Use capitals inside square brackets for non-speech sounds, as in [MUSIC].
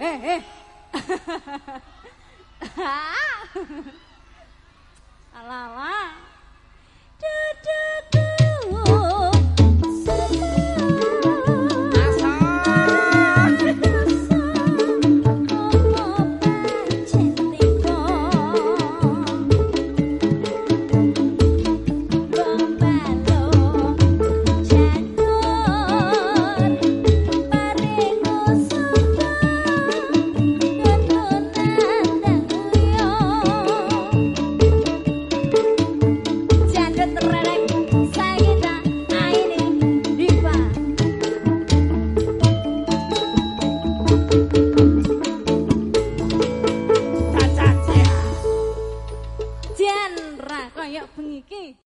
eh. eh. [LAUGHS] Ah. Alah, alah. Dadah.